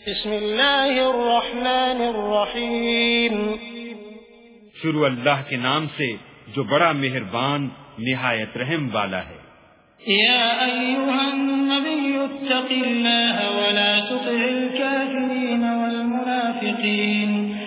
بسم اللہ الرحمن الرحیم۔ شروع اللہ کے نام سے جو بڑا مہربان نہایت رحم والا ہے۔ یا ایوہا النبی اتق اللہ ولا تطع الكافرین والمنافقین۔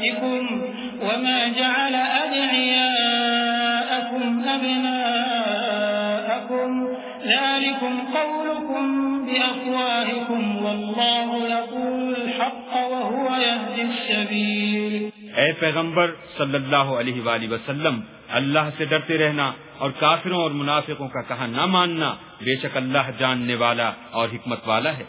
أمهاتكم وما جعل أدعياءكم أبناءكم ذلكم قولكم بأفواهكم والله يقول الحق وهو يهدي السبيل اے پیغمبر صلی اللہ علیہ وآلہ وسلم، اللہ سے ڈرتے رہنا اور کافروں اور منافقوں کا کہا نہ ماننا بے شک اللہ جاننے والا اور حکمت والا ہے۔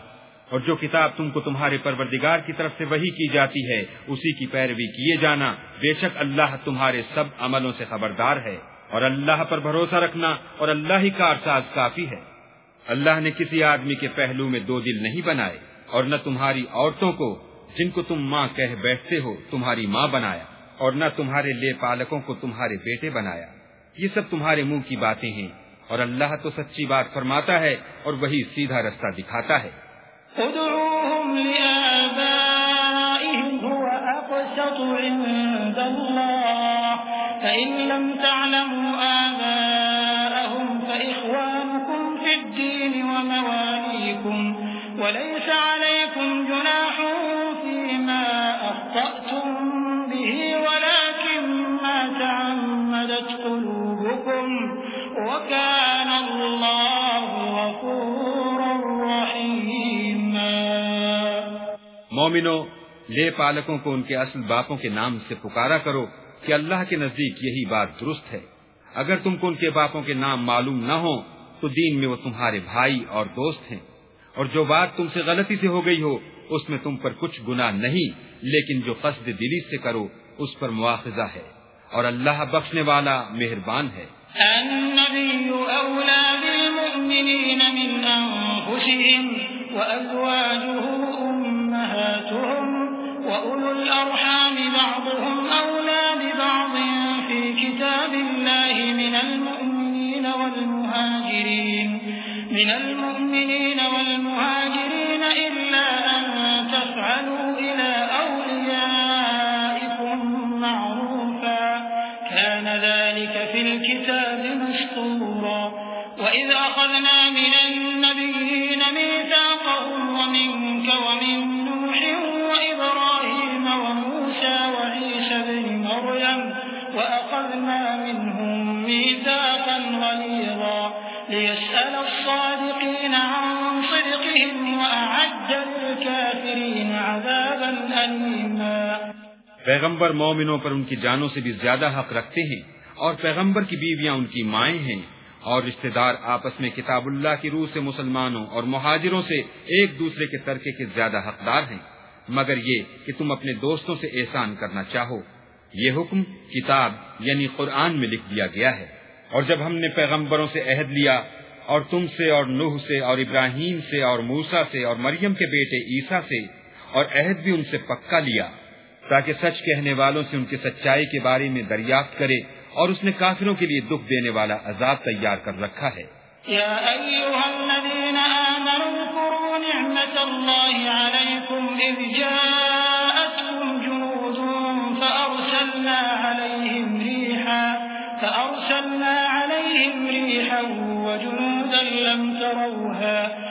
اور جو کتاب تم کو تمہارے پروردگار کی طرف سے وہی کی جاتی ہے، اسی کی پیروی کیے جانا۔ بے شک اللہ تمہارے سب عملوں سے خبردار ہے۔ اور اللہ پر بھروسہ رکھنا اور اللہ ہی کا ارساز کافی ہے۔ اللہ نے کسی آدمی کے پہلو میں دو دل نہیں بنائے اور نہ تمہاری عورتوں کو، جن کو تم ماں کہہ بیٹھتے ہو، تمہاری ماں بنایا اور نہ تمہارے لے پالکوں کو تمہارے بیٹے بنایا۔ یہ سب تمہارے منہ کی باتیں ہیں اور اللہ تو سچی بات فرماتا ہے اور وہی سیدھا رستہ دکھاتا ہے۔ ادعوهم لآبائهم هو أقسط عند الله. فإن لم تعلموا آباءهم فإخوانكم في الدين ومواليكم. وليس عليكم جناح فيما أخطأتم به، ولكن ما تعمدت قلوبكم. وكان مومنو لے پالکوں کو ان کے اصل باپوں کے نام سے پکارا کرو کہ اللہ کے نزدیک یہی بات درست ہے۔ اگر تم کو ان کے باپوں کے نام معلوم نہ ہو تو دین میں وہ تمہارے بھائی اور دوست ہیں۔ اور جو بات تم سے غلطی سے ہو گئی ہو، اس میں تم پر کچھ گناہ نہیں، لیکن جو قصد دلی سے کرو، اس پر مواخذہ ہے۔ اور اللہ بخشنے والا مہربان ہے۔ النبي أولى بالمؤمنين من أنفسهم وأزواجه أمهاتهم وأولو الأرحام بعضهم أولى ببعض في كتاب الله من المؤمنين والمهاجرين من المؤمنين والمهاجرين پیغمبر مومنوں پر ان کی جانوں سے بھی زیادہ حق رکھتے ہیں اور پیغمبر کی بیویاں ان کی مائیں ہیں اور رشتہ دار آپس میں کتاب اللہ کی روح سے مسلمانوں اور مہاجروں سے ایک دوسرے کے ترکے کے زیادہ حقدار ہیں۔ مگر یہ کہ تم اپنے دوستوں سے احسان کرنا چاہو۔ یہ حکم کتاب یعنی قرآن میں لکھ دیا گیا ہے۔ اور جب ہم نے پیغمبروں سے عہد لیا اور تم سے اور نوح سے اور ابراہیم سے اور موسا سے اور مریم کے بیٹے عیسیٰ سے اور عہد بھی ان سے پکا لیا تاکہ سچ کہنے والوں سے ان کی سچائی کے بارے میں دریافت کرے اور اس نے کافروں کے لیے دکھ دینے والا عذاب تیار کر رکھا ہے۔ يا أيها الذين آمنوا اذكروا نعمة الله عليكم إذ جاءتكم جنود فأرسلنا عليهم ريحا فأرسلنا عليهم ريحا وجنودا لم تروها۔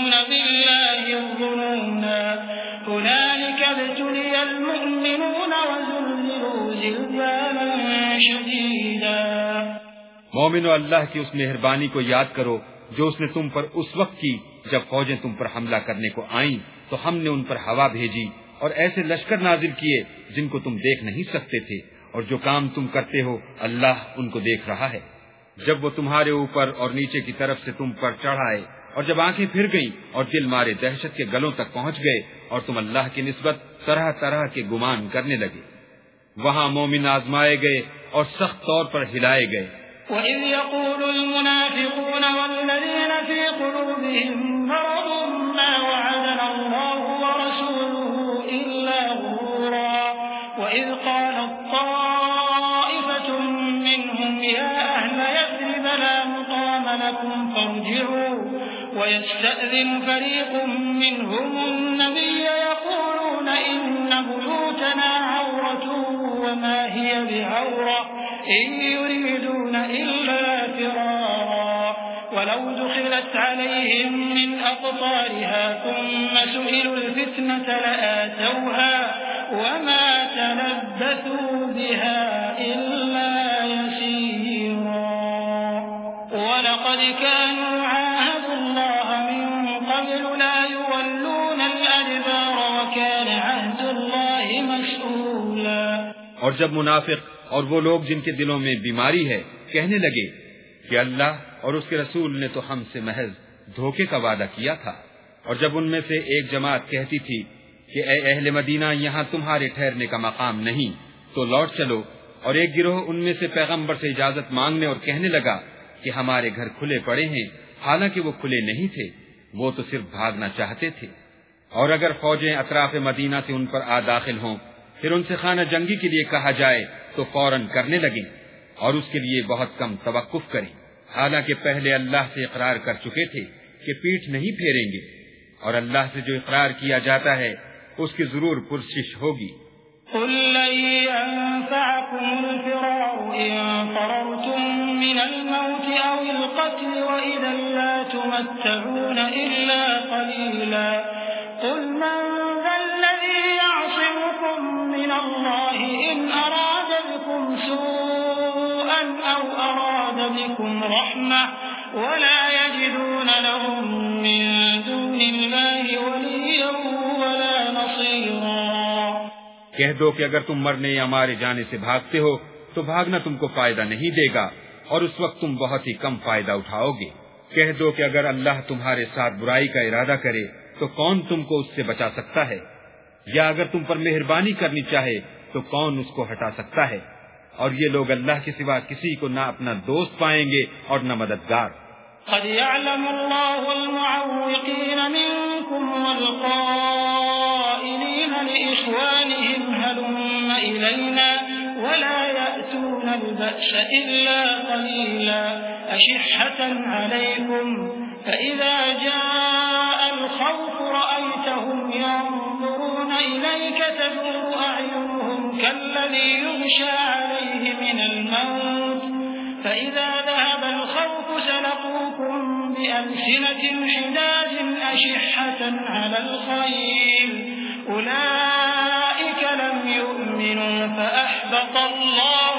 مومن و اللہ کی اس مہربانی کو یاد کرو جو اس نے تم پر اس وقت کی جب فوجیں تم پر حملہ کرنے کو آئیں، تو ہم نے ان پر ہوا بھیجی اور ایسے لشکر نازل کیے جن کو تم دیکھ نہیں سکتے تھے اور جو کام تم کرتے ہو، اللہ ان کو دیکھ رہا ہے۔ جب وہ تمہارے اوپر اور نیچے کی طرف سے تم پر چڑھائے اور جب آنکھیں پھر گئیں اور دل مارے دہشت کے گلوں تک پہنچ گئے اور تم اللہ کی نسبت طرح طرح کے گمان کرنے لگے۔ وہاں مومن آزمائے گئے اور سخت طور پر ہلائے گئے۔ وَإِذْ يَقُولُ الْمُنَافِقُونَ وَالَّذِينَ فِي قُلُوبِهِم مَّرَضٌ مَّا وَعَدَنَا اللَّهُ وَرَسُولُهُ إِلَّا غُرُورًا وَإِذْ قَالَت طَّائِفَةٌ مِّنْهُمْ يَا أَهْلَ يَثْرِبَ لَا مُقَامَ لَكُمْ فَارْجِعُوا ويستأذن فريق منهم النبي يقولون إن بيوتنا عورة وما هي بعورة إن يريدون إلا فرارا ولو دخلت عليهم من أقطارها ثم سئلوا الفتنة لآتوها وما تلبثوا بها إلا يسيرا. ولقد كانوا عاهدوا الله من قبل لا يولون الأدبار وكان عهد الله مسؤولا. اور جب منافق اور وہ لوگ جن کے دلوں میں بیماری ہے، کہنے لگے کہ اللہ اور اس کے رسول نے تو ہم سے محض دھوکے کا وعدہ کیا تھا۔ اور جب ان میں سے ایک جماعت کہتی تھی کہ اے اہل مدینہ، یہاں تمہارے ٹھہرنے کا مقام نہیں، تو لوٹ چلو۔ اور ایک گروہ ان میں سے پیغمبر سے اجازت مانگنے اور کہنے لگا کہ ہمارے گھر کھلے پڑے ہیں، حالانکہ وہ کھلے نہیں تھے، وہ تو صرف بھاگنا چاہتے تھے۔ اور اگر فوجیں اطراف مدینہ سے ان پر آ داخل ہوں، پھر ان سے خانہ جنگی کے لیے کہا جائے تو فوراً کرنے لگیں اور اس کے لیے بہت کم توقف کریں۔ حالانکہ پہلے اللہ سے اقرار کر چکے تھے کہ پیٹ نہیں پھیریں گے اور اللہ سے جو اقرار کیا جاتا ہے، اس کی ضرور پرشش ہوگی۔ قل لن ينفعكم الفرار إن فررتم من الموت أو القتل وإذا لا تمتعون إلا قليلا قل من ذا الذي يعصمكم من الله إن أراد بكم سوءا أو أراد بكم رحمة ولا يجدون لهم من دون الله وليا ولا نصيرا کہہ دو کہ اگر تم مرنے یا مارے جانے سے بھاگتے ہو، تو بھاگنا تم کو فائدہ نہیں دے گا، اور اس وقت تم بہت ہی کم فائدہ اٹھاؤ گے۔ کہہ دو کہ اگر اللہ تمہارے ساتھ برائی کا ارادہ کرے، تو کون تم کو اس سے بچا سکتا ہے؟ یا اگر تم پر مہربانی کرنی چاہے، تو کون اس کو ہٹا سکتا ہے؟ اور یہ لوگ اللہ کے سوا کسی کو نہ اپنا دوست پائیں گے اور نہ مددگار۔ قد يعلم الله المعوقين منكم والقائلين لإخوانهم هلم إلينا ولا يأتون البأس إلا قليلا أشحة عليكم فإذا جاء الخوف رأيتهم ينظرون إليك تدور أعينهم كالذي يغشى عليه من الموت. فإذا ذهب الخوف سلقوكم بألسنة حداد أشحة على الخير أولئك لم يؤمنوا فأحبط الله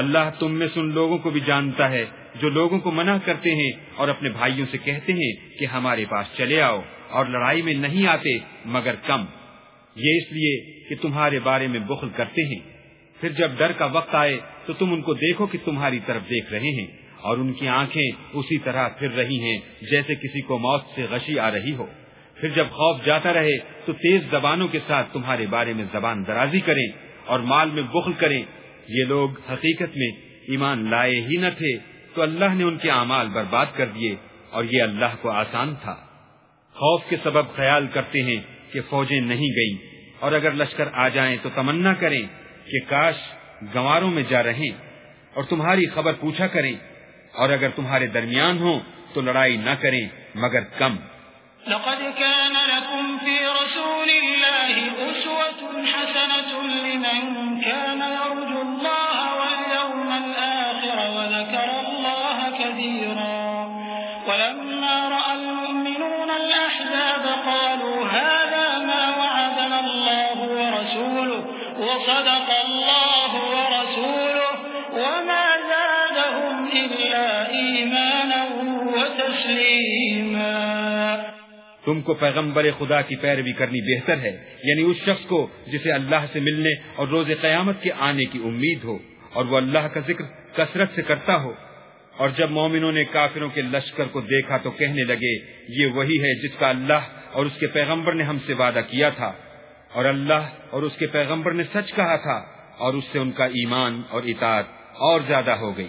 اللہ تم میں سے ان لوگوں کو بھی جانتا ہے جو لوگوں کو منع کرتے ہیں اور اپنے بھائیوں سے کہتے ہیں کہ ہمارے پاس چلے آؤ اور لڑائی میں نہیں آتے مگر کم۔ یہ اس لیے کہ تمہارے بارے میں بخل کرتے ہیں۔ پھر جب ڈر کا وقت آئے تو تم ان کو دیکھو کہ تمہاری طرف دیکھ رہے ہیں اور ان کی آنکھیں اسی طرح پھر رہی ہیں جیسے کسی کو موت سے غشی آ رہی ہو۔ پھر جب خوف جاتا رہے تو تیز زبانوں کے ساتھ تمہارے بارے میں زبان درازی کریں اور مال میں بخل کریں یہ لوگ حقیقت میں ایمان لائے ہی نہ تھے، تو اللہ نے ان کے اعمال برباد کر دیے اور یہ اللہ کو آسان تھا۔ خوف کے سبب خیال کرتے ہیں کہ فوجیں نہیں گئیں۔ اور اگر لشکر آ جائیں تو تمنا کریں کہ کاش گواروں میں جا رہیں اور تمہاری خبر پوچھا کریں۔ اور اگر تمہارے درمیان ہوں تو لڑائی نہ کریں، مگر کم۔ لقد كان لكم في رسول الله إلا إيمانا وتسليما۔ تم کو پیغمبر خدا کی پیروی کرنی بہتر ہے یعنی اس شخص کو جسے اللہ سے ملنے اور روز قیامت کے آنے کی امید ہو، اور وہ اللہ کا ذکر کثرت سے کرتا ہو۔ اور جب مومنوں نے کافروں کے لشکر کو دیکھا تو کہنے لگے، یہ وہی ہے جس کا اللہ اور اس کے پیغمبر نے ہم سے وعدہ کیا تھا۔ اور اللہ اور اس کے پیغمبر نے سچ کہا تھا، اور اس سے ان کا ایمان اور اطاعت اور زیادہ ہو گئی۔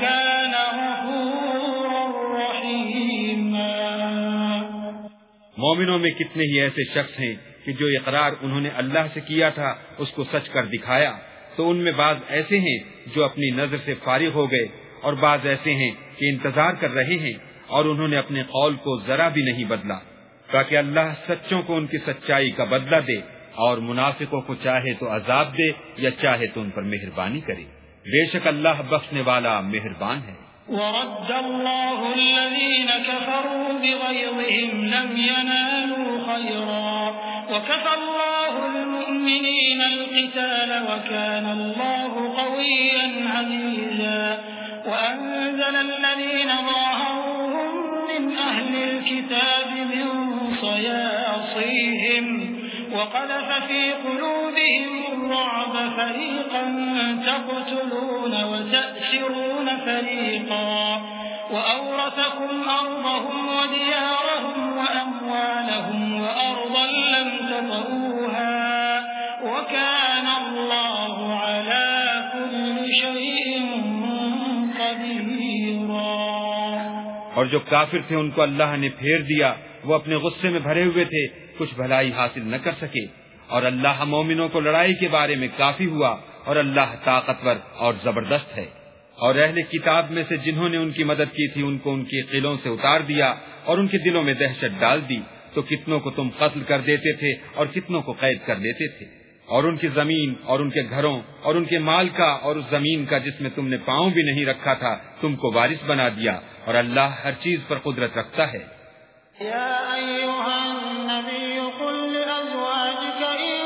كان غفورا رحيما. مومنوں میں کتنے ہی ایسے شخص ہیں کہ جو اقرار انہوں نے اللہ سے کیا تھا، اس کو سچ کر دکھایا۔ تو ان میں بعض ایسے ہیں جو اپنی نظر سے فارغ ہو گئے، اور بعض ایسے ہیں کہ انتظار کر رہے ہیں، اور انہوں نے اپنے قول کو ذرا بھی نہیں بدلا۔ تاکہ اللہ سچوں کو ان کی سچائی کا بدلہ دے، اور منافقوں کو چاہے تو عذاب دے، یا چاہے تو ان پر مہربانی کرے۔ بے شک اللہ بخشنے والا مہربان ہے۔ ورد الله الذين كفروا بغيظهم لم ينالوا خيرا وكفى الله المؤمنين القتال وكان الله قويا عزيزا وأنزل الذين ظاهروهم من أهل الكتاب من صياصيهم وقذف في قلوبهم الرعب فريقا تقتلون وتأسرون فريقا وأورثكم أرضهم وديارهم وأموالهم وأرضا لم تطئوها وكان الله على كل شيء قديرا. اور جو کافر تھے ان کو اللہ نے پھیر دیا، وہ اپنے غصے میں بھرے ہوئے تھے کچھ بھلائی حاصل نہ کر سکے۔ اور اللہ مومنوں کو لڑائی کے بارے میں کافی ہوا اور اللہ طاقتور اور زبردست ہے۔ اور اہل کتاب میں سے جنہوں نے ان کی مدد کی تھی، ان کو ان کے قلعوں سے اتار دیا اور ان کے دلوں میں دہشت ڈال دی۔ تو کتنوں کو تم قتل کر دیتے تھے اور کتنوں کو قید کر لیتے تھے۔ اور ان کی زمین اور ان کے گھروں اور ان کے مال کا اور اس زمین کا جس میں تم نے پاؤں بھی نہیں رکھا تھا، تم کو وارث بنا دیا۔ اور اللہ ہر چیز پر قدرت رکھتا ہے۔ يا أيها النبي قل لأزواجك إن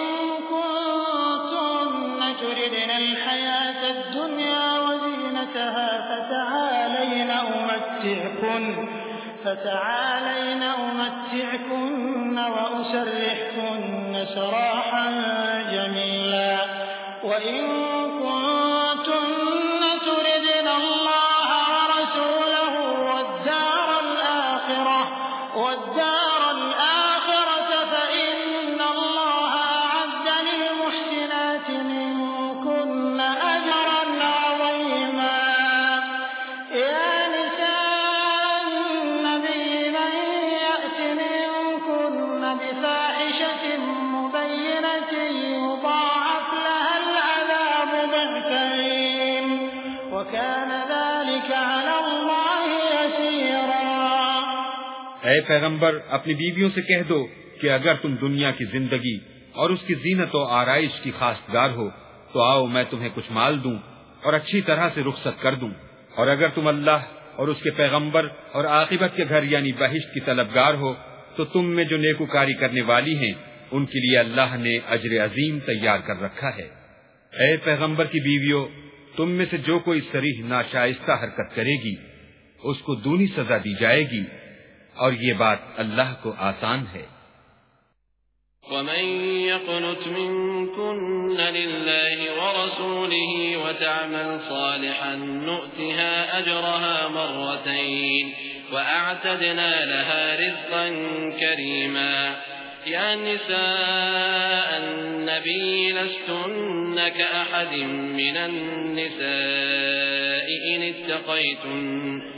كنتن تردن الحياة الدنيا وزينتها فتعالين أمتعكن فتعالين أمتعكن وأسرحكن سراحا جميلا. وإن پیغمبر اپنی بیویوں سے کہہ دو کہ اگر تم دنیا کی زندگی اور اس کی زینت و آرائش کی خاصگار ہو، تو آؤ میں تمہیں کچھ مال دوں اور اچھی طرح سے رخصت کر دوں۔ اور اگر تم اللہ اور اس کے پیغمبر اور عاقبت کے گھر یعنی بہشت کی طلبگار ہو، تو تم میں جو نیکوکاری کرنے والی ہیں، ان کے لیے اللہ نے اجر عظیم تیار کر رکھا ہے۔ اے پیغمبر کی بیویوں، تم میں سے جو کوئی سریح ناشائستہ حرکت کرے گی، اس کو دونی سزا دی جائے گی۔ اور یہ بات اللہ کو آسان ہے۔ ومن يقنت منكن لله ورسوله وتعمل صالحا نؤتها أجرها مرتين وأعتدنا لها رزقا كريما يا نساء النبي لستن كأحد من النساء إن اتقيتن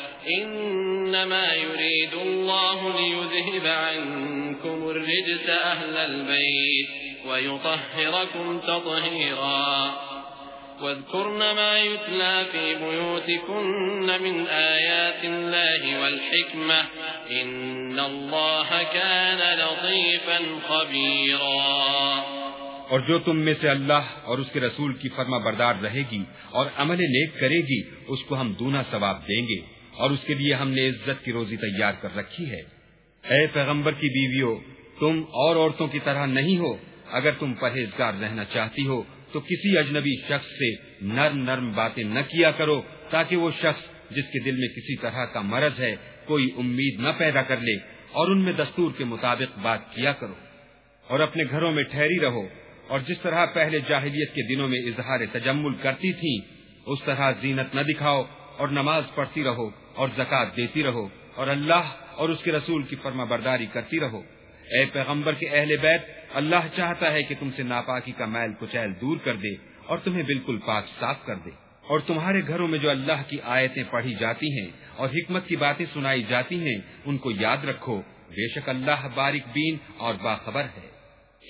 إنما يريد الله ليذهب عنكم الرجس أهل البيت ويطهركم تطهيرا. واذكرن ما يتلى في بيوتكن من آيات الله والحكمة. إن الله كان لطيفا خبيرا. اور جو تم میں سے اللہ اور اس کے رسول کی فرما بردار رہے گی اور عمل نیک کرے گی، اس کو ہم دونا ثواب دیں گے۔ اور اس کے لیے ہم نے عزت کی روزی تیار کر رکھی ہے۔ اے پیغمبر کی بیویوں، تم اور عورتوں کی طرح نہیں ہو۔ اگر تم پرہیزگار رہنا چاہتی ہو، تو کسی اجنبی شخص سے نرم نرم باتیں نہ کیا کرو، تاکہ وہ شخص جس کے دل میں کسی طرح کا مرض ہے، کوئی امید نہ پیدا کر لے اور ان میں دستور کے مطابق بات کیا کرو۔ اور اپنے گھروں میں ٹھہری رہو۔ اور جس طرح پہلے جاہلیت کے دنوں میں اظہار تجمل کرتی تھی اس طرح زینت نہ دکھاؤ اور نماز پڑھتی رہو۔ اور زکات دیتی رہو اور اللہ اور اس کے رسول کی فرما برداری کرتی رہو۔ اے پیغمبر کے اہل بیت، اللہ چاہتا ہے کہ تم سے ناپاکی کا میل کچیل دور کر دے اور تمہیں بالکل پاک صاف کر دے۔ اور تمہارے گھروں میں جو اللہ کی آیتیں پڑھی جاتی ہیں اور حکمت کی باتیں سنائی جاتی ہیں، ان کو یاد رکھو۔ بے شک اللہ باریک بین اور باخبر ہے۔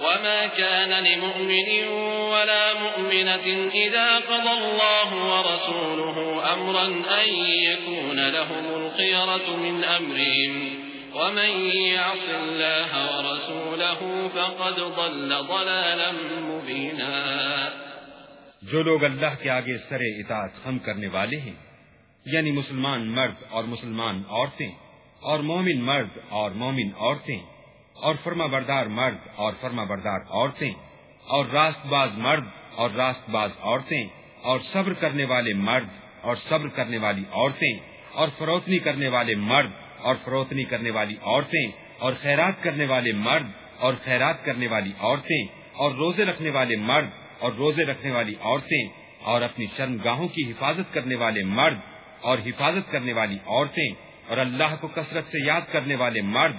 وما كان لمؤمن ولا مؤمنة إذا قضى الله ورسوله أمرا أن يكون لهم الخيرة من أمرهم ومن يعص الله ورسوله فقد ضل ضلالا مبينا جو لوگ اللہ کے آگے سر اطاعت خم کرنے والے ہیں یعنی مسلمان مرد اور مسلمان عورتیں اور مومن مرد اور مومن عورتیں اور فرما بردار مرد اور فرما بردار عورتیں، اور راست باز مرد اور راست باز عورتیں، اور صبر کرنے والے مرد اور صبر کرنے والی عورتیں، اور فروتنی کرنے والے مرد اور فروتنی کرنے والی عورتیں، اور خیرات کرنے والے مرد اور خیرات کرنے والی عورتیں، اور روزے رکھنے والے مرد اور روزے رکھنے والی عورتیں، اور اپنی شرم گاہوں کی حفاظت کرنے والے مرد اور حفاظت کرنے والی عورتیں، اور اللہ کو کثرت سے یاد کرنے والے مرد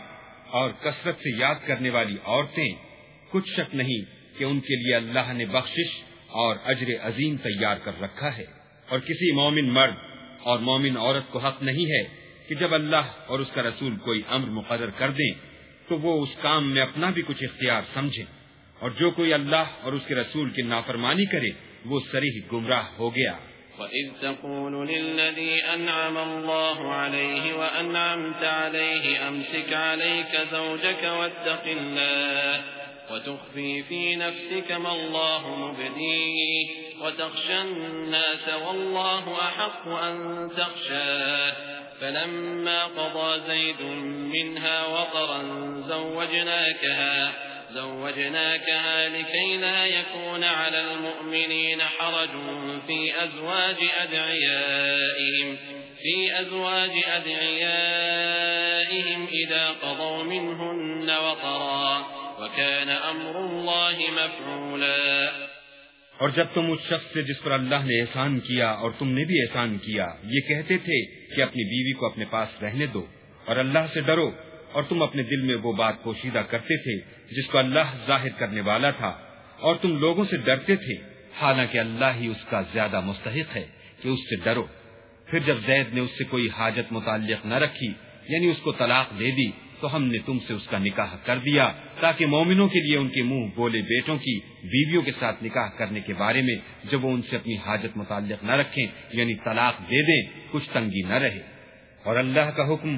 اور کثرت سے یاد کرنے والی عورتیں، کچھ شک نہیں کہ ان کے لیے اللہ نے بخشش اور اجر عظیم تیار کر رکھا ہے۔ اور کسی مومن مرد اور مومن عورت کو حق نہیں ہے کہ جب اللہ اور اس کا رسول کوئی امر مقرر کر دیں، تو وہ اس کام میں اپنا بھی کچھ اختیار سمجھیں۔ اور جو کوئی اللہ اور اس کے رسول کی نافرمانی کرے، وہ سریح گمراہ ہو گیا۔ وإذ تقول للذي أنعم الله عليه وأنعمت عليه أمسك عليك زوجك واتق الله وتخفي في نفسك ما الله مبديه وتخشى الناس والله أحق أن تخشاه فلما قضى زيد منها وطرا زوجناكها زوجناكها لكي لا يكون على المؤمنين حرج في أزواج أدعيائهم، في أزواج أدعيائهم إذا قضوا منهن وطرا وكان أمر الله مفعولا. اور جب تم اس شخص سے جس پر اللہ نے احسان کیا اور تم نے بھی احسان کیا، یہ کہتے تھے کہ اپنی بیوی کو اپنے پاس رہنے دو اور اللہ سے ڈرو۔ اور تم اپنے دل میں وہ بات پوشیدہ کرتے تھے جس کو اللہ ظاہر کرنے والا تھا، اور تم لوگوں سے ڈرتے تھے۔ حالانکہ اللہ ہی اس کا زیادہ مستحق ہے کہ اس سے ڈرو۔ پھر جب زید نے اس سے کوئی حاجت متعلق نہ رکھی یعنی اس کو طلاق دے دی، تو ہم نے تم سے اس کا نکاح کر دیا، تاکہ مومنوں کے لیے ان کے منہ بولے بیٹوں کی بیویوں کے ساتھ نکاح کرنے کے بارے میں جب وہ ان سے اپنی حاجت متعلق نہ رکھیں یعنی طلاق دے دیں، کچھ تنگی نہ رہے۔ اور اللہ کا حکم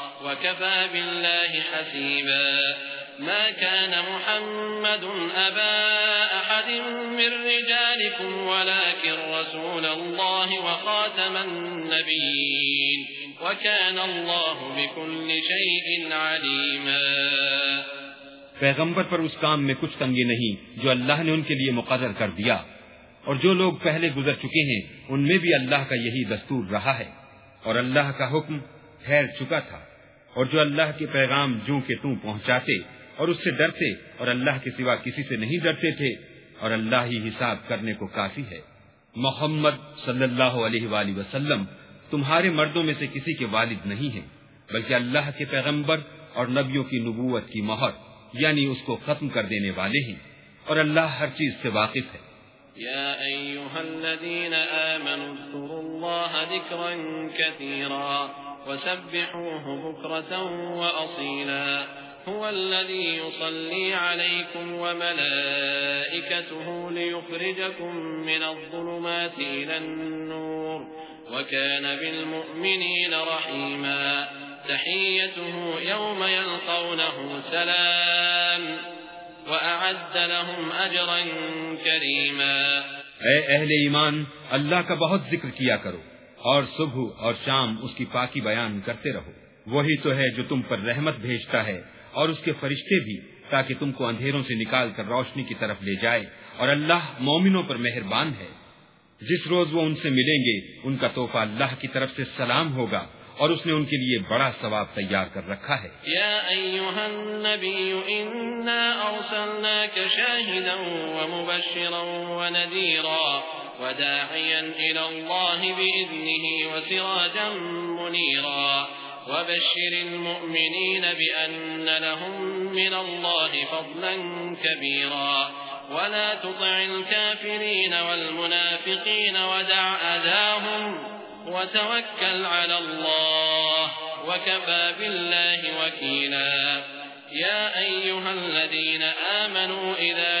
وكفى بالله حسيبا. ما كان محمد أبا أحد من رجالكم، ولكن رسول الله وخاتم النبيين. وكان الله بكل شيء عليما. پیغمبر پر اس کام میں کچھ تنگی نہیں جو اللہ نے ان کے لیے مقرر کر دیا۔ اور جو لوگ پہلے گزر چکے ہیں، ان میں بھی اللہ کا یہی دستور رہا ہے۔ اور اللہ کا حکم ٹھہر چکا تھا۔ اور جو اللہ کے پیغام جو کہ تم پہنچاتے اور اس سے ڈرتے اور اللہ کے سوا کسی سے نہیں ڈرتے تھے، اور اللہ ہی حساب کرنے کو کافی ہے۔ محمد صلی اللہ علیہ وآلہ وسلم تمہارے مردوں میں سے کسی کے والد نہیں ہیں، بلکہ اللہ کے پیغمبر اور نبیوں کی نبوت کی مہر یعنی اس کو ختم کر دینے والے ہیں۔ اور اللہ ہر چیز سے واقف ہے۔ يا أيها الذين آمنوا اذكروا الله ذكرا كثيرا وسبحوه بكرة وأصيلا. هو الذي يصلي عليكم وملائكته ليخرجكم من الظلمات إلى النور وكان بالمؤمنين رحيما. تحيته يوم يلقونه سلام وأعد لهم أجرا كريما. اے اہل ایمان، اللہ کا بہت ذکر کیا کرو۔ اور صبح اور شام اس کی پاکی بیان کرتے رہو۔ وہی تو ہے جو تم پر رحمت بھیجتا ہے، اور اس کے فرشتے بھی، تاکہ تم کو اندھیروں سے نکال کر روشنی کی طرف لے جائے۔ اور اللہ مومنوں پر مہربان ہے۔ جس روز وہ ان سے ملیں گے، ان کا تحفہ اللہ کی طرف سے سلام ہوگا، اور اس نے ان کے لیے بڑا ثواب تیار کر رکھا ہے۔ يا أيها النبي إنا أرسلناك شاهدا ومبشرا ونذيرا وداعيا إلى الله بإذنه وسراجا منيرا. وبشر المؤمنين بأن لهم من الله فضلا كبيرا. ولا تطع الكافرين والمنافقين ودع أذاهم وتوكل على الله وكفى بالله وكيلا. يا أيها الذين آمنوا إذا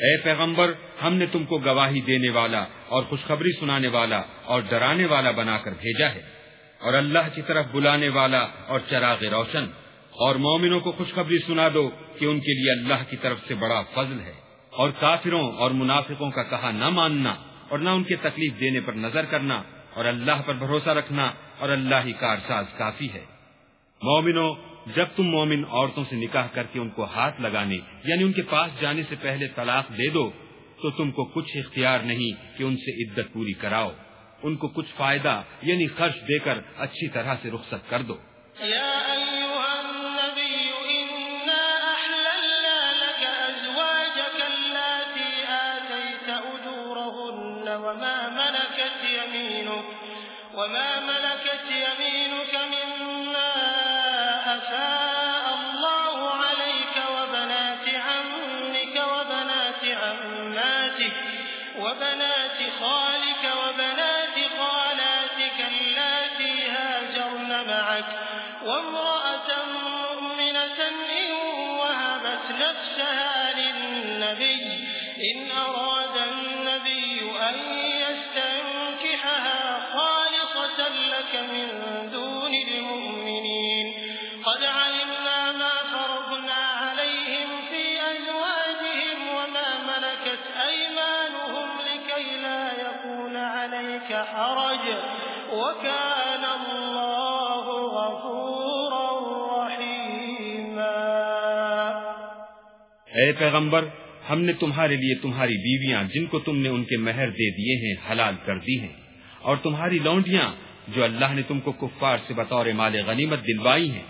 اے پیغمبر، ہم نے تم کو گواہی دینے والا اور خوشخبری سنانے والا اور ڈرانے والا بنا کر بھیجا ہے۔ اور اللہ کی طرف بلانے والا اور چراغ روشن۔ اور مومنوں کو خوشخبری سنا دو کہ ان کے لیے اللہ کی طرف سے بڑا فضل ہے۔ اور کافروں اور منافقوں کا کہا نہ ماننا اور نہ ان کے تکلیف دینے پر نظر کرنا اور اللہ پر بھروسہ رکھنا اور اللہ ہی کارساز کافی ہے۔ مومنوں جب تم مومن عورتوں سے نکاح کر کے ان کو ہاتھ لگانے یعنی ان کے پاس جانے سے پہلے طلاق دے دو، تو تم کو کچھ اختیار نہیں کہ ان سے عدت پوری کراؤ۔ ان کو کچھ فائدہ یعنی خرچ دے کر اچھی طرح سے رخصت کر دو۔ یا پیغمبر، ہم نے تمہارے لیے تمہاری بیویاں جن کو تم نے ان کے مہر دے دیے ہیں، حلال کر دی ہیں۔ اور تمہاری لونڈیاں جو اللہ نے تم کو کفار سے بطور مال غنیمت دلوائی ہیں۔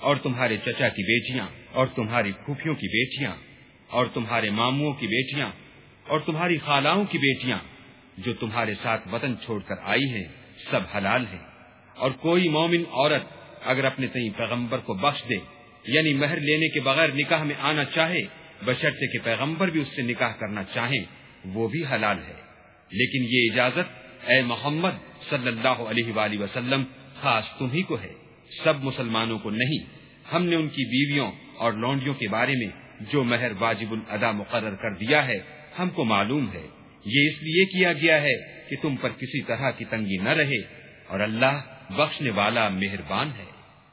اور تمہارے چچا کی بیٹیاں، اور تمہاری پھوپھیوں کی بیٹیاں، اور تمہارے ماموں کی بیٹیاں، اور تمہاری خالاؤں کی بیٹیاں جو تمہارے ساتھ وطن چھوڑ کر آئی ہیں، سب حلال ہیں۔ اور کوئی مومن عورت اگر اپنے تئیں پیغمبر کو بخش دے یعنی مہر لینے کے بغیر نکاح میں آنا چاہے بشرطے کہ پیغمبر بھی اس سے نکاح کرنا چاہیں، وہ بھی حلال ہے۔ لیکن یہ اجازت اے محمد صلی اللہ علیہ وآلہ وسلم خاص تمہیں کو ہے۔ سب مسلمانوں کو نہیں، ہم نے ان کی بیویوں اور لونڈیوں کے بارے میں جو مہر واجب الادا مقرر کر دیا ہے، ہم کو معلوم ہے۔ یہ اس لیے کیا گیا ہے کہ تم پر کسی طرح کی تنگی نہ رہے اور اللہ بخشنے والا مہربان ہے۔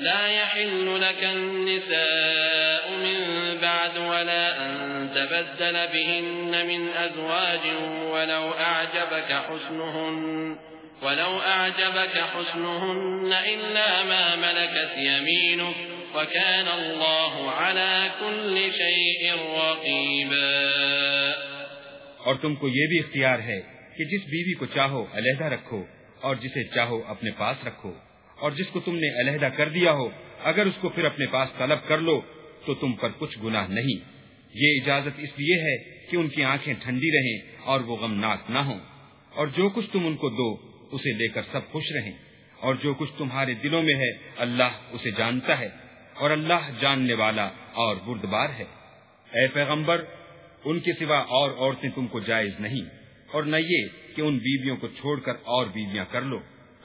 لا يحل لك النساء من بعد ولا أن تبدل بهن من أزواج ولو أعجبك حسنهن ولو أعجبك حسنهن إلا ما ملكت يمينك وكان الله على كل شيء رقيبا. اور تم کو یہ بھی اختیار ہے کہ جس بیوی کو چاہو علیحدہ رکھو اور جسے چاہو اپنے پاس رکھو۔ اور جس کو تم نے علیحدہ کر دیا ہو، اگر اس کو پھر اپنے پاس طلب کر لو، تو تم پر کچھ گناہ نہیں۔ یہ اجازت اس لیے ہے کہ ان کی آنکھیں ٹھنڈی رہیں اور وہ غمناک نہ ہوں۔ اور جو کچھ تم ان کو دو، اسے لے کر سب خوش رہیں۔ اور جو کچھ تمہارے دلوں میں ہے، اللہ اسے جانتا ہے۔ اور اللہ جاننے والا اور بردبار ہے۔ اے پیغمبر، ان کے سوا اور عورتیں تم کو جائز نہیں۔ اور نہ یہ کہ ان بیویوں کو چھوڑ کر اور بیویاں کر لو۔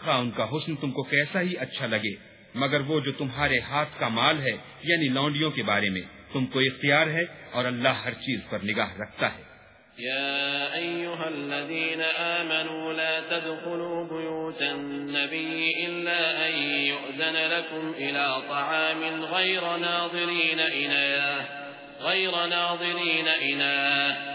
خواہ ان کا حسن تم کو کیسا ہی اچھا لگے۔ مگر وہ جو تمہارے ہاتھ کا مال ہے یعنی لونڈیوں کے بارے میں، تم کو اختیار ہے اور اللہ ہر چیز پر نگاہ رکھتا ہے۔ يا أيها الذين آمنوا لا تدخلوا بيوت النبي إلا أن يؤذن لكم إلى طعام غير ناظرين إناه غير ناظرين إناه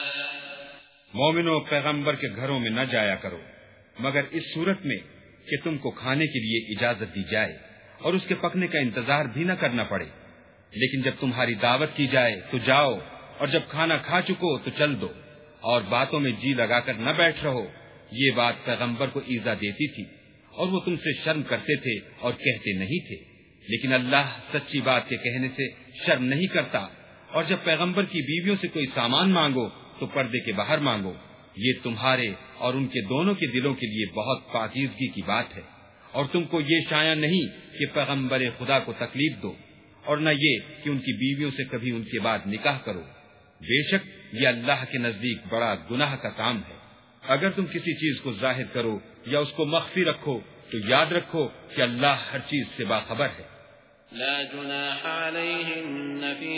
مومنو پیغمبر کے گھروں میں نہ جایا کرو، مگر اس صورت میں کہ تم کو کھانے کے لیے اجازت دی جائے اور اس کے پکنے کا انتظار بھی نہ کرنا پڑے۔ لیکن جب تمہاری دعوت کی جائے تو جاؤ، اور جب کھانا کھا چکو تو چل دو، اور باتوں میں جی لگا کر نہ بیٹھ رہو۔ یہ بات پیغمبر کو ایزا دیتی تھی، اور وہ تم سے شرم کرتے تھے اور کہتے نہیں تھے۔ لیکن اللہ سچی بات کے کہنے سے شرم نہیں کرتا، اور جب پیغمبر کی بیویوں سے کوئی سامان مانگو تو پردے کے باہر مانگو۔ یہ تمہارے اور ان کے دونوں کے دلوں کے لیے بہت پاکیزگی کی بات ہے۔ اور تم کو یہ شایا نہیں کہ پیغمبر خدا کو تکلیف دو۔ اور نہ یہ کہ ان کی بیویوں سے کبھی ان کے بعد نکاح کرو۔ بے شک یہ اللہ کے نزدیک بڑا گناہ کا کام ہے۔ اگر تم کسی چیز کو ظاہر کرو یا اس کو مخفی رکھو، تو یاد رکھو کہ اللہ ہر چیز سے باخبر ہے۔ لا جناح في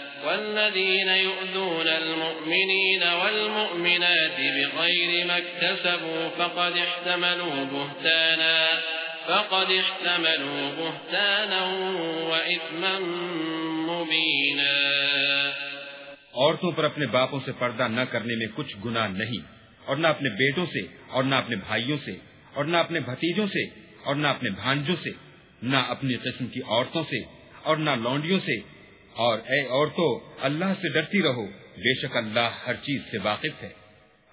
والذين يؤذون المؤمنين والمؤمنات بغير ما اكتسبوا فقد احتملوا بهتانا، فقد احتملوا بهتانا وإثما مبينا. عورتوں پر اپنے باپوں سے پردہ نہ کرنے میں کچھ گناہ نہیں، اور نہ اپنے بیٹوں سے، اور نہ اپنے بھائیوں سے، اور نہ اپنے بھتیجوں سے، اور نہ اپنے بھانجوں سے، نہ اپنی قسم کی عورتوں سے، اور نہ لونڈیوں سے اور اے عورتوں اللہ سے ڈرتی رہو۔ بے شک اللہ ہر چیز سے واقف ہے۔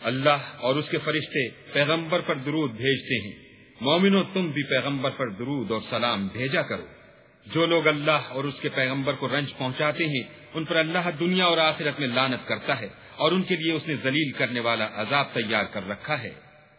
اللہ اور اس کے فرشتے پیغمبر پر درود بھیجتے ہیں۔ مومنو، تم بھی پیغمبر پر درود اور سلام بھیجا کرو۔ جو لوگ اللہ اور اس کے پیغمبر کو رنج پہنچاتے ہیں، ان پر اللہ دنیا اور آخرت میں لانت کرتا ہے اور ان کے لیے اس نے ذلیل کرنے والا عذاب تیار کر رکھا ہے۔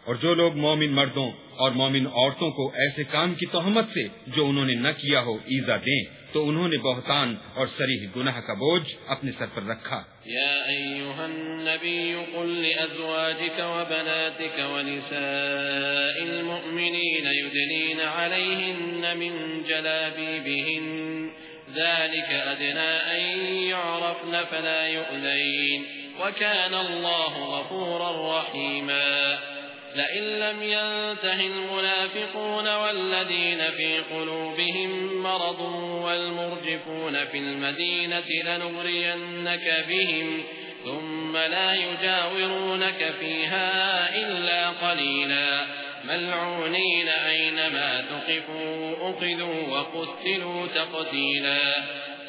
اور جو لوگ مومن مردوں اور مومن عورتوں کو ایسے کام کی تہمت سے جو انہوں نے نہ کیا ہو، ایزا دیں۔ تو انہوں نے بہتان اور سریح گناہ کا بوجھ اپنے سر پر رکھا۔ یا ایوہا النبی قل لأزواجك وبناتك ونساء المؤمنین يدنین علیہن من جلابیبہن ذلك أدنى أن يعرفن فلا يؤذين وكان الله غفورا رحيما لئن لم ينته المنافقون والذين في قلوبهم مرض والمرجفون في المدينة لنغرينك بهم ثم لا يجاورونك فيها إلا قليلا ملعونين أينما تقفوا أخذوا وقتلوا تقتيلا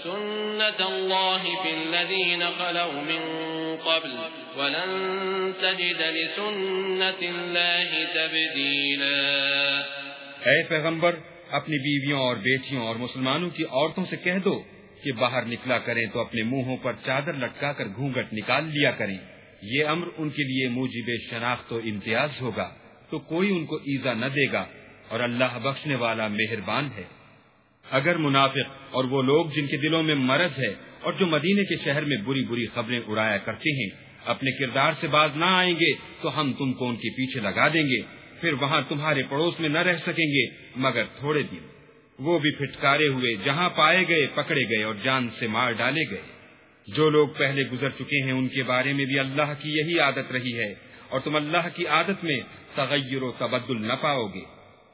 سنة الله في الذين خلوا من قبل، ولن تجد لسنة الله تبديلا. اے پیغمبر، اپنی بیویوں اور بیٹیوں اور مسلمانوں کی عورتوں سے کہہ دو کہ باہر نکلا کریں تو اپنے منہوں پر چادر لٹکا کر گھونگٹ نکال لیا کریں۔ یہ امر ان کے لیے موجب شناخت و امتیاز ہوگا، تو کوئی ان کو ایزا نہ دے گا اور اللہ بخشنے والا مہربان ہے۔ اگر منافق اور وہ لوگ جن کے دلوں میں مرض ہے اور جو مدینے کے شہر میں بری بری خبریں اڑایا کرتے ہیں، اپنے کردار سے باز نہ آئیں گے تو ہم تم کو ان کے پیچھے لگا دیں گے، پھر وہاں تمہارے پڑوس میں نہ رہ سکیں گے، مگر تھوڑے دن۔ وہ بھی پھٹکارے ہوئے، جہاں پائے گئے، پکڑے گئے اور جان سے مار ڈالے گئے۔ جو لوگ پہلے گزر چکے ہیں، ان کے بارے میں بھی اللہ کی یہی عادت رہی ہے۔ اور تم اللہ کی عادت میں تغیر و تبدل نہ پاؤ گے۔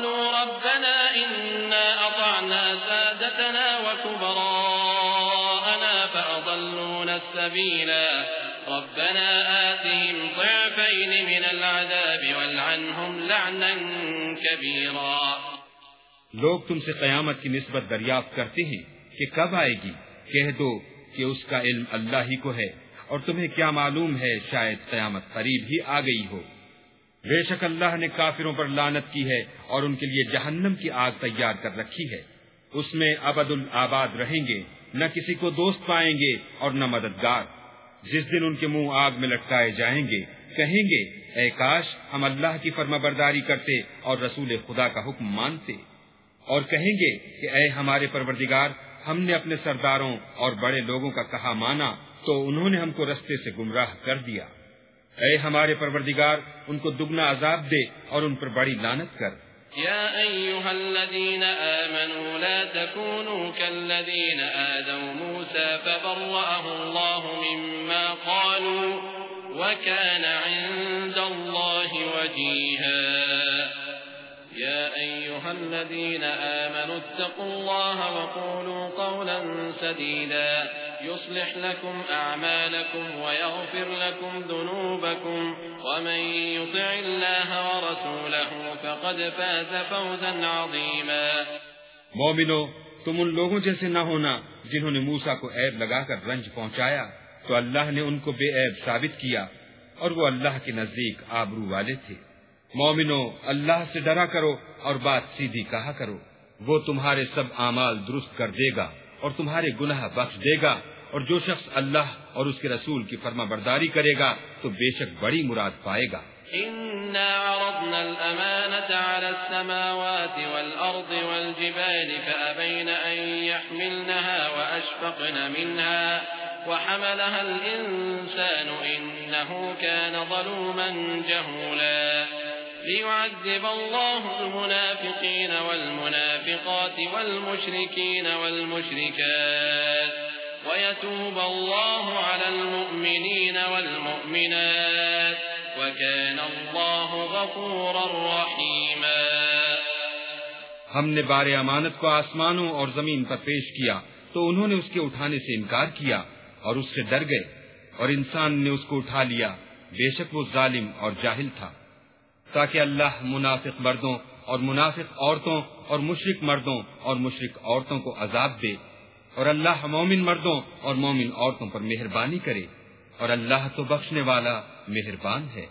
وقالوا ربنا إنا أطعنا سادتنا وكبراءنا فأضلونا السبيلا. ربنا آتهم ضعفين من العذاب والعنهم لعنا كبيرا. لوگ تم سے قیامت کی نسبت دریافت کرتے ہیں کہ کب آئے گی؟ کہہ دو کہ اس کا علم اللہ ہی کو ہے اور تمہیں کیا معلوم ہے شاید قیامت قریب ہی آ گئی ہو۔ بے شک اللہ نے کافروں پر لانت کی ہے اور ان کے لیے جہنم کی آگ تیار کر رکھی ہے۔ اس میں ابد الآباد رہیں گے، نہ کسی کو دوست پائیں گے اور نہ مددگار۔ جس دن ان کے منہ آگ میں لٹکائے جائیں گے، کہیں گے، اے کاش، ہم اللہ کی فرما برداری کرتے اور رسول خدا کا حکم مانتے۔ اور کہیں گے کہ، اے ہمارے پروردگار، ہم نے اپنے سرداروں اور بڑے لوگوں کا کہا مانا، تو انہوں نے ہم کو رستے سے گمراہ کر دیا۔ اے ہمارے پروردگار، ان کو دگنا عذاب دے اور ان پر بڑی لانت کر۔ يا أيها الذين آمنوا لا تكونوا كالذين آذوا موسى فبرأه الله مما قالوا وكان عند الله وجيها أيها الذين آمنوا اتقوا الله وقولوا قولا سديدا. يصلح لكم أعمالكم ويغفر لكم ذنوبكم. ومن يطع الله ورسوله فقد فاز فوزا عظيما. مومنو، تم ان لوگوں جیسے نہ ہونا جنہوں نے موسا کو عیب لگا کر رنج پہنچایا، تو اللہ نے ان کو بے عیب ثابت کیا اور وہ اللہ کے نزدیک آبرو والے تھے۔ مومنو، اللہ سے ڈرا کرو اور بات سیدھی کہا کرو۔ وہ تمہارے سب اعمال درست کر دے گا اور تمہارے گناہ بخش دے گا۔ اور جو شخص اللہ اور اس کے رسول کی فرما برداری کرے گا، تو بے شک بڑی مراد پائے گا۔ إنا عرضنا الأمانة على السماوات والأرض والجبال فأبين أن يحملنها وأشفقن منها وحملها الإنسان إنه كان ظلوما جهولا۔ ليعذب الله المنافقين والمنافقات والمشركين والمشركات ويتوب الله على المؤمنين والمؤمنات وكان الله غفورا رحيما. ہم نے بار امانت کو آسمانوں اور زمین پر پیش کیا تو انہوں نے اس کے اٹھانے سے انکار کیا اور اس سے ڈر گئے اور انسان نے اس کو اٹھا لیا۔ بے شک وہ ظالم اور جاہل تھا۔ تاکہ اللہ منافق مردوں اور منافق عورتوں اور مشرق مردوں اور مشرق عورتوں کو عذاب دے اور اللہ مومن مردوں اور مومن عورتوں پر مہربانی کرے اور اللہ تو بخشنے والا مہربان ہے۔